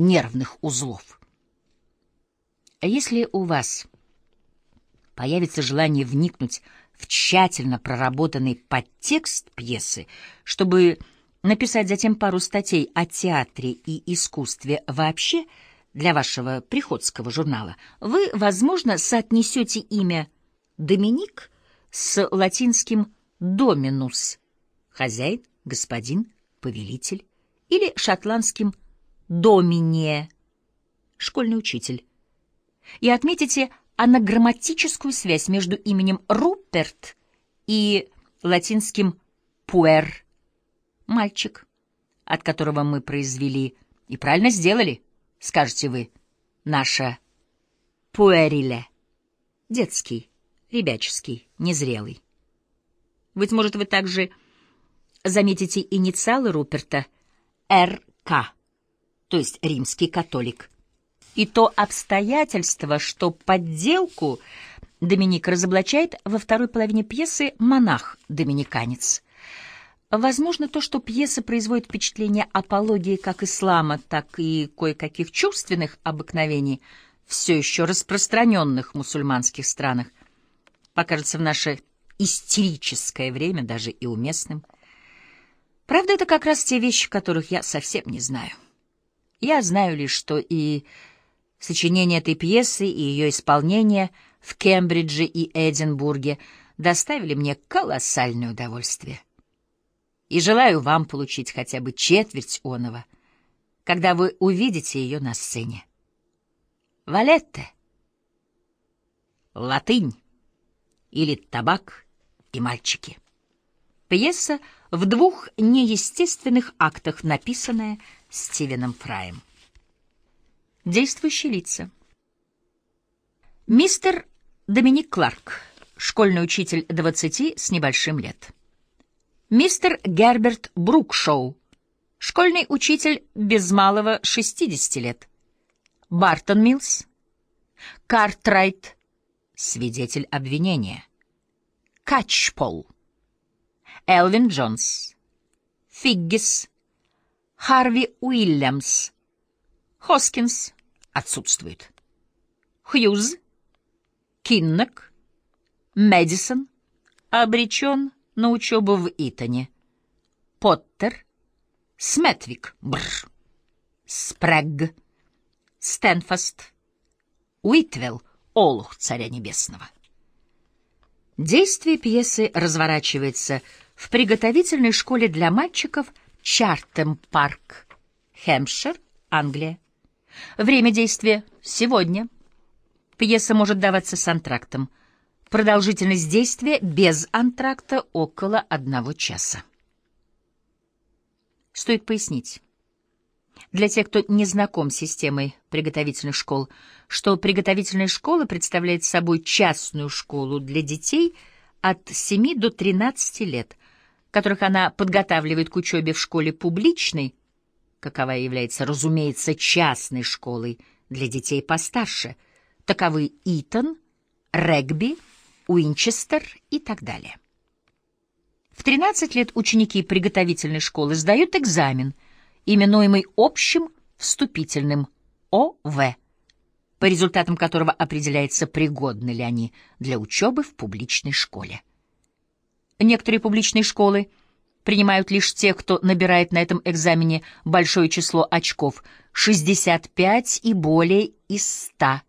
нервных узлов. А Если у вас появится желание вникнуть в тщательно проработанный подтекст пьесы, чтобы написать затем пару статей о театре и искусстве вообще для вашего приходского журнала, вы, возможно, соотнесете имя Доминик с латинским «доминус» — хозяин, господин, повелитель, или шотландским «домине» — школьный учитель, и отметите анаграмматическую связь между именем Руперт и латинским «пуэр» — мальчик, от которого мы произвели, и правильно сделали, скажете вы, наша «пуэриле» — детский, ребяческий, незрелый. Быть может, вы также заметите инициалы Руперта «РК», то есть римский католик и то обстоятельство, что подделку Доминик разоблачает во второй половине пьесы «Монах-доминиканец». Возможно, то, что пьеса производит впечатление апологии как ислама, так и кое-каких чувственных обыкновений, все еще распространенных в мусульманских странах, покажется в наше истерическое время даже и уместным. Правда, это как раз те вещи, которых я совсем не знаю. Я знаю лишь, что и Сочинение этой пьесы и ее исполнение в Кембридже и Эдинбурге доставили мне колоссальное удовольствие. И желаю вам получить хотя бы четверть оного, когда вы увидите ее на сцене. Валетте. Латынь. Или табак и мальчики. Пьеса в двух неестественных актах, написанная Стивеном Фраем. Действующие лица. Мистер Доминик Кларк, школьный учитель 20 с небольшим лет. Мистер Герберт Брукшоу, школьный учитель без малого 60 лет. Бартон Милс. Картрайт, свидетель обвинения. Катчпол. Элвин Джонс. Фиггис. Харви Уильямс. Хоскинс отсутствует. Хьюз, Киннок, Мэдисон обречен на учебу в Итоне. Поттер, Сметвик, бррр, Спрэгг, Стэнфаст, Уитвелл, Олух Царя Небесного. Действие пьесы разворачивается в приготовительной школе для мальчиков Чартем-парк, Хэмпшир, Англия. Время действия — сегодня. Пьеса может даваться с антрактом. Продолжительность действия без антракта — около одного часа. Стоит пояснить. Для тех, кто не знаком с системой приготовительных школ, что приготовительная школа представляет собой частную школу для детей от 7 до 13 лет, которых она подготавливает к учебе в школе публичной, каковая является, разумеется, частной школой для детей постарше. Таковы Итон, Регби, Уинчестер и так далее. В 13 лет ученики приготовительной школы сдают экзамен, именуемый общим вступительным ОВ, по результатам которого определяется, пригодны ли они для учебы в публичной школе. Некоторые публичные школы — принимают лишь те, кто набирает на этом экзамене большое число очков — 65 и более из 100.